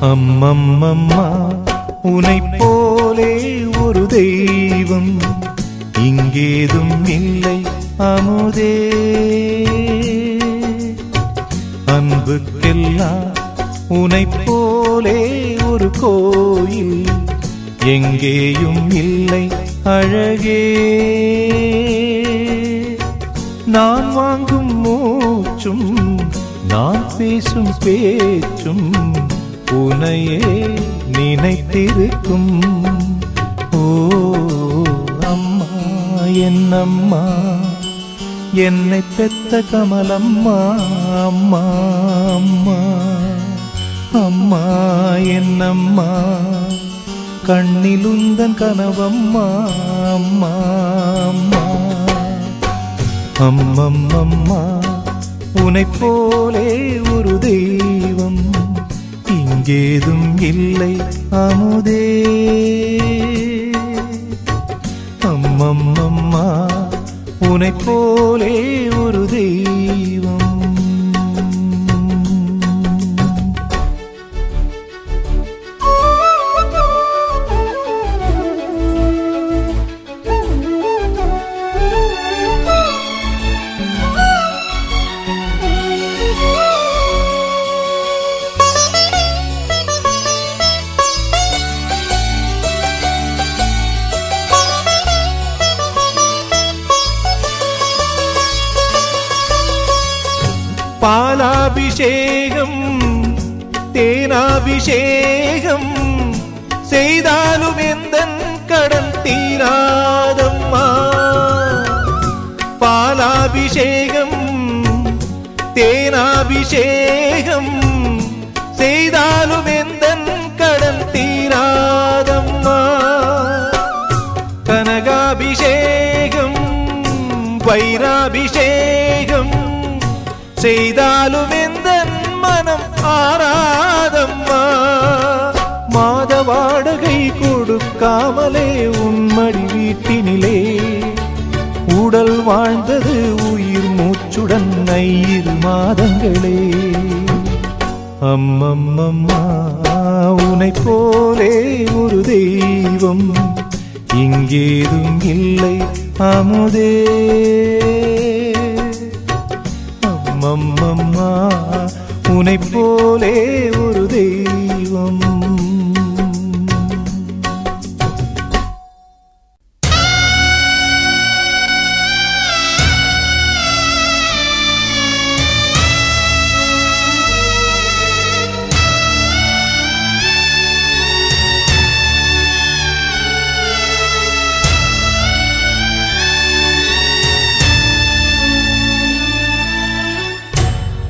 அம்மம்மம்மா உனை போலே ஒரு தெய்வம். இங்கேதும் இல்லை அமுதே. அன்புக்கெல்லாம் உனை போலே ஒரு கோயில். எங்கேயும் இல்லை அழகே. நான் வாங்கும் மூச்சும் நான் பேசும் பேச்சும் உனையே நினைத்திருக்கும். ஓ அம்மா என்னம்மா என்னை பெத்த கமலம்மா அம்மா அம்மா அம்மா என்னம்மா கண்ணிலுந்தன் கனவம்மா அம்மா அம்மா. அம்மம்மம்மா உனை போலே ஒரு தெய்வம். இங்கேதும் இல்லை அமுதே. அம்மம்மம்மா உனை போலே ஒரு தெய்வம். പാലാഭിഷേകം തേനാഭിഷേകം ചെയ്താലും എന്തൻ കടൽ തീരാതമ്മ. പാലാഭിഷേകം തേനാഭിഷേകം ചെയ്താലും എന്തൻ കടൽ തീരാതമ്മ. കനകാഭിഷേകം വൈരാഭിഷേകം செய்தாலும் எந்த மனம் ஆராதம்மா மாத வாடகை கொடுக்காமலே உன்மடி வீட்டினிலே. உடல் வாழ்ந்தது உயிர் மூச்சுடன் ஐயிரு மாதங்களே. அம்மம்மம்மா உனை போலே ஒரு தெய்வம். இங்கேதும் இல்லை அமுதே. அம்மம்மம்மா உனை போலே ஒரு தெய்வம்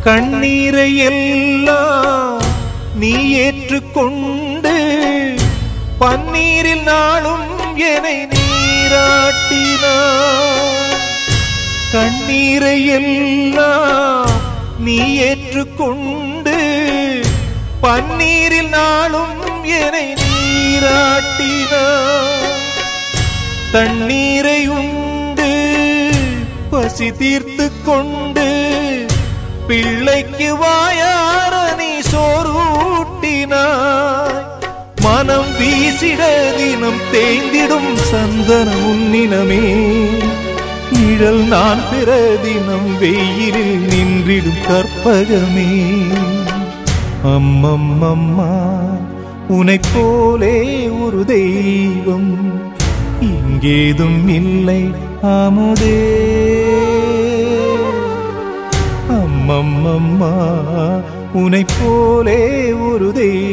கண்ணீரை எல்லாம் நீ ஏற்றுக்கொண்டு பன்னீரில் நாளும் என்னை நீராட்டினார் கண்ணீரை எல்லாம் நீ ஏற்றுக்கொண்டு பன்னீரில் நாளும் என்னை நீராட்டினார் தண்ணீரை உண்டு பசி தீர்த்து கொண்டு பிள்ளைக்கு வாயார நீ சோறூட்டினாய் மனம் வீசிட தினம் தேய்ந்திடும் சந்தன உன்னினமே நிழல் நான் பிற தினம் வெயிலில் நின்றிடும் கற்பகமே. அம்மம்மம்மா உனை போலே ஒரு தெய்வம். இங்கேதும் இல்லை அமுதே அம்மம்மா உனை போலே ஒரு தெய்வம்.